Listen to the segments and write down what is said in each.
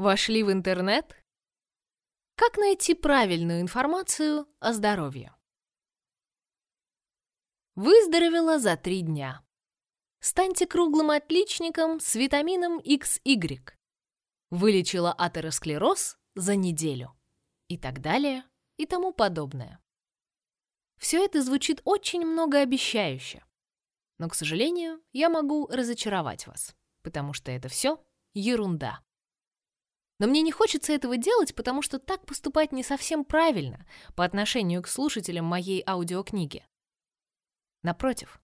Вошли в интернет? Как найти правильную информацию о здоровье? Выздоровела за три дня. Станьте круглым отличником с витамином XY. Вылечила атеросклероз за неделю. И так далее, и тому подобное. Все это звучит очень многообещающе. Но, к сожалению, я могу разочаровать вас, потому что это все ерунда. Но мне не хочется этого делать, потому что так поступать не совсем правильно по отношению к слушателям моей аудиокниги. Напротив,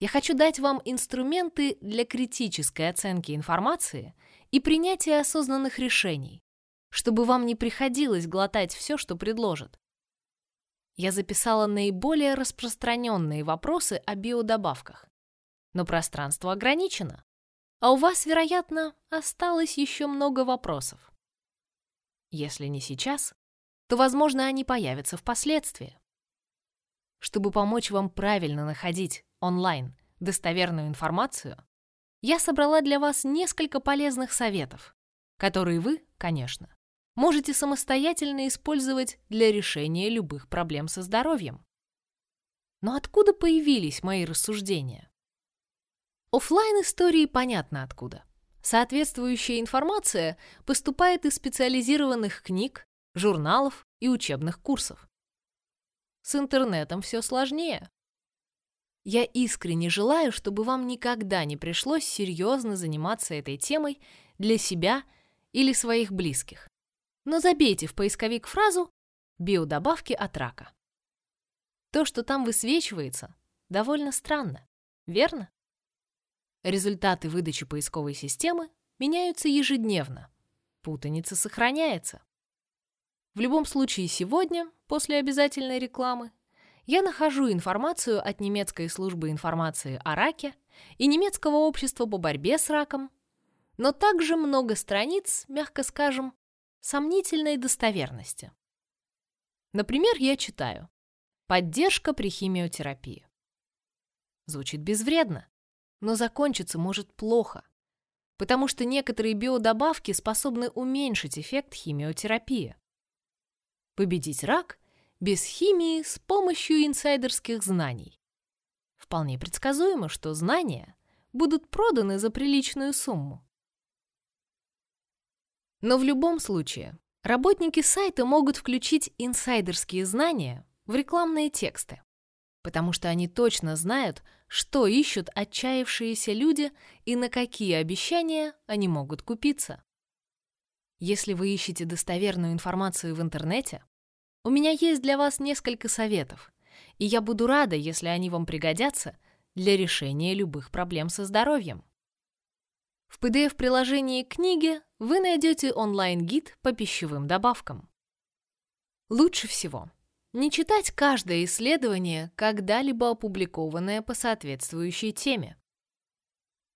я хочу дать вам инструменты для критической оценки информации и принятия осознанных решений, чтобы вам не приходилось глотать все, что предложат. Я записала наиболее распространенные вопросы о биодобавках, но пространство ограничено, а у вас, вероятно, осталось еще много вопросов. Если не сейчас, то, возможно, они появятся впоследствии. Чтобы помочь вам правильно находить онлайн достоверную информацию, я собрала для вас несколько полезных советов, которые вы, конечно, можете самостоятельно использовать для решения любых проблем со здоровьем. Но откуда появились мои рассуждения? Оффлайн истории понятно откуда. Соответствующая информация поступает из специализированных книг, журналов и учебных курсов. С интернетом все сложнее. Я искренне желаю, чтобы вам никогда не пришлось серьезно заниматься этой темой для себя или своих близких. Но забейте в поисковик фразу «биодобавки от рака». То, что там высвечивается, довольно странно, верно? Результаты выдачи поисковой системы меняются ежедневно. Путаница сохраняется. В любом случае сегодня, после обязательной рекламы, я нахожу информацию от немецкой службы информации о раке и немецкого общества по борьбе с раком, но также много страниц, мягко скажем, сомнительной достоверности. Например, я читаю «Поддержка при химиотерапии». Звучит безвредно, но закончиться может плохо, потому что некоторые биодобавки способны уменьшить эффект химиотерапии. Победить рак без химии с помощью инсайдерских знаний. Вполне предсказуемо, что знания будут проданы за приличную сумму. Но в любом случае, работники сайта могут включить инсайдерские знания в рекламные тексты потому что они точно знают, что ищут отчаявшиеся люди и на какие обещания они могут купиться. Если вы ищете достоверную информацию в интернете, у меня есть для вас несколько советов, и я буду рада, если они вам пригодятся для решения любых проблем со здоровьем. В PDF-приложении книги вы найдете онлайн-гид по пищевым добавкам. Лучше всего не читать каждое исследование, когда-либо опубликованное по соответствующей теме.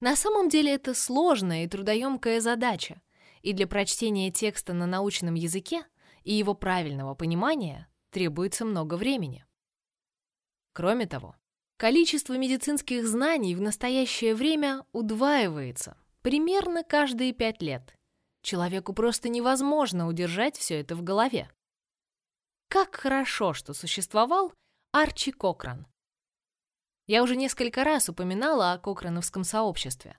На самом деле это сложная и трудоемкая задача, и для прочтения текста на научном языке и его правильного понимания требуется много времени. Кроме того, количество медицинских знаний в настоящее время удваивается примерно каждые пять лет. Человеку просто невозможно удержать все это в голове. Как хорошо, что существовал Арчи Кокран. Я уже несколько раз упоминала о Кокрановском сообществе.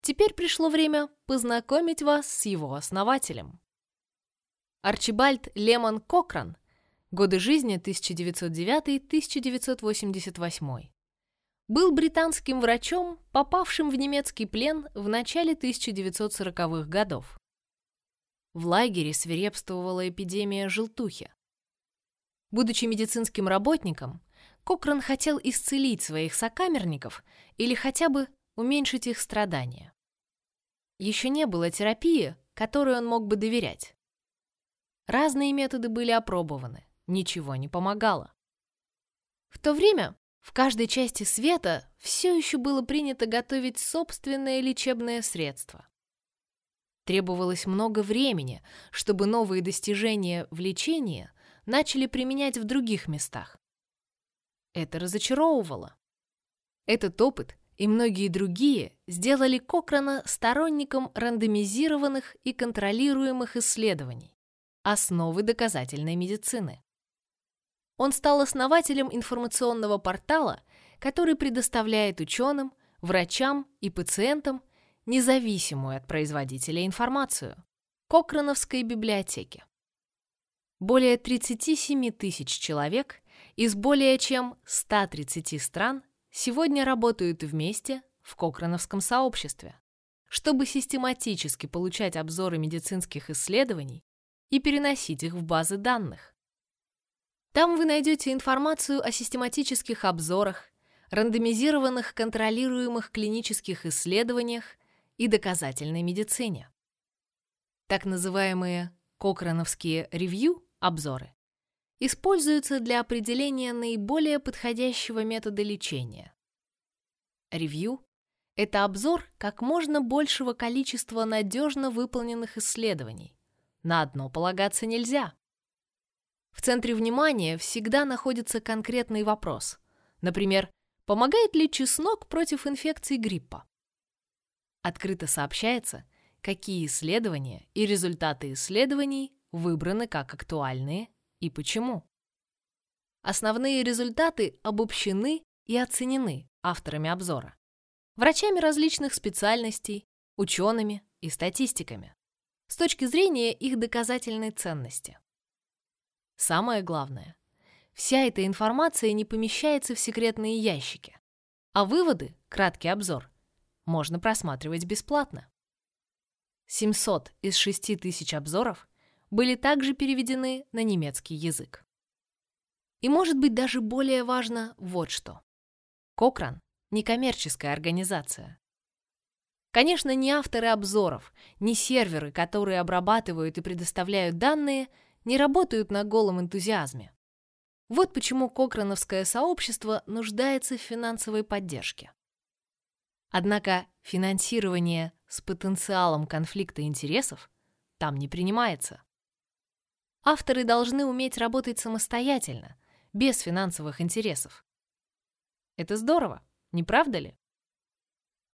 Теперь пришло время познакомить вас с его основателем. Арчибальд Лемон Кокран, годы жизни 1909-1988, был британским врачом, попавшим в немецкий плен в начале 1940-х годов. В лагере свирепствовала эпидемия желтухи. Будучи медицинским работником, Кокран хотел исцелить своих сокамерников или хотя бы уменьшить их страдания. Еще не было терапии, которой он мог бы доверять. Разные методы были опробованы, ничего не помогало. В то время в каждой части света все еще было принято готовить собственное лечебное средство. Требовалось много времени, чтобы новые достижения в лечении – начали применять в других местах. Это разочаровывало. Этот опыт и многие другие сделали Кокрона сторонником рандомизированных и контролируемых исследований, основы доказательной медицины. Он стал основателем информационного портала, который предоставляет ученым, врачам и пациентам независимую от производителя информацию – Кокроновской библиотеке. Более 37 тысяч человек из более чем 130 стран сегодня работают вместе в Кокроновском сообществе, чтобы систематически получать обзоры медицинских исследований и переносить их в базы данных. Там вы найдете информацию о систематических обзорах, рандомизированных контролируемых клинических исследованиях и доказательной медицине. Так называемые Кокроновские ревью обзоры используются для определения наиболее подходящего метода лечения. Ревью – это обзор как можно большего количества надежно выполненных исследований. На одно полагаться нельзя. В центре внимания всегда находится конкретный вопрос. Например, помогает ли чеснок против инфекции гриппа? Открыто сообщается, какие исследования и результаты исследований выбраны как актуальные и почему. Основные результаты обобщены и оценены авторами обзора, врачами различных специальностей, учеными и статистиками с точки зрения их доказательной ценности. Самое главное, вся эта информация не помещается в секретные ящики, а выводы, краткий обзор, можно просматривать бесплатно. 700 из 6000 обзоров были также переведены на немецкий язык. И может быть даже более важно вот что. Кокран – некоммерческая организация. Конечно, ни авторы обзоров, ни серверы, которые обрабатывают и предоставляют данные, не работают на голом энтузиазме. Вот почему Кокрановское сообщество нуждается в финансовой поддержке. Однако финансирование с потенциалом конфликта интересов там не принимается. Авторы должны уметь работать самостоятельно, без финансовых интересов. Это здорово, не правда ли?